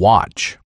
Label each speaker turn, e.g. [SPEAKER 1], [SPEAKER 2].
[SPEAKER 1] watch.